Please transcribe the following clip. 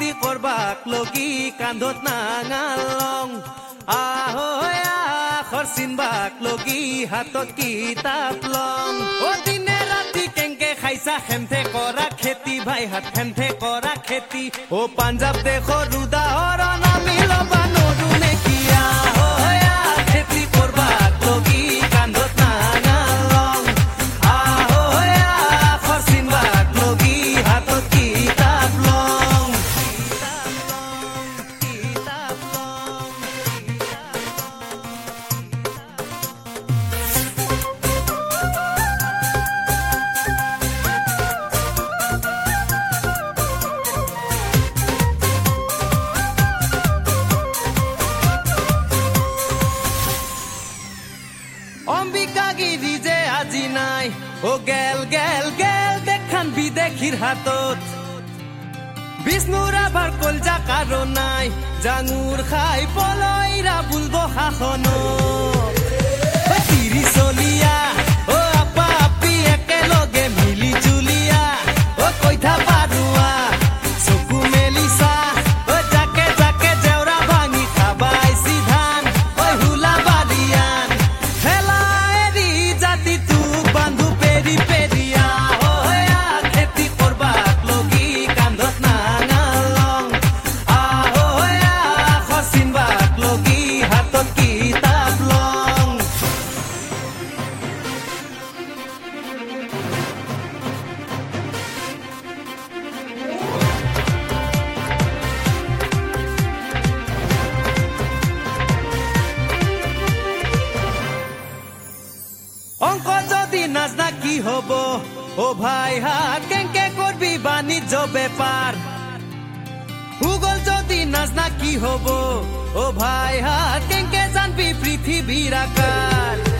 কৰবাক লগি কান্ধত নাঙালং। আহৈ আখৰ চিনবাক লগি হাতত কিতাপ লং দিনে ৰাতি কেংকে খাইছা খেমথে কৰা খেতি ভাই হাত খেমথে কৰা খেতি। অ পাঞ্জাৱ দেশৰ উদাহৰণ নাই। ও গেল গেল গেল, দেখান বিদেখির হাতত। বিষ্ণুর আবার কলজা কারও নাই। জাঙুর খাই পলইরা বুলবো শাসনত হব ও ভাই হাত কেংকে করবি বাণিজ্য বেপার ভূগোল যদি নাজনা কি হব ও ভাই হাত কেংকে জানবি পৃথিবীর আকার পুথি ফলিয়ান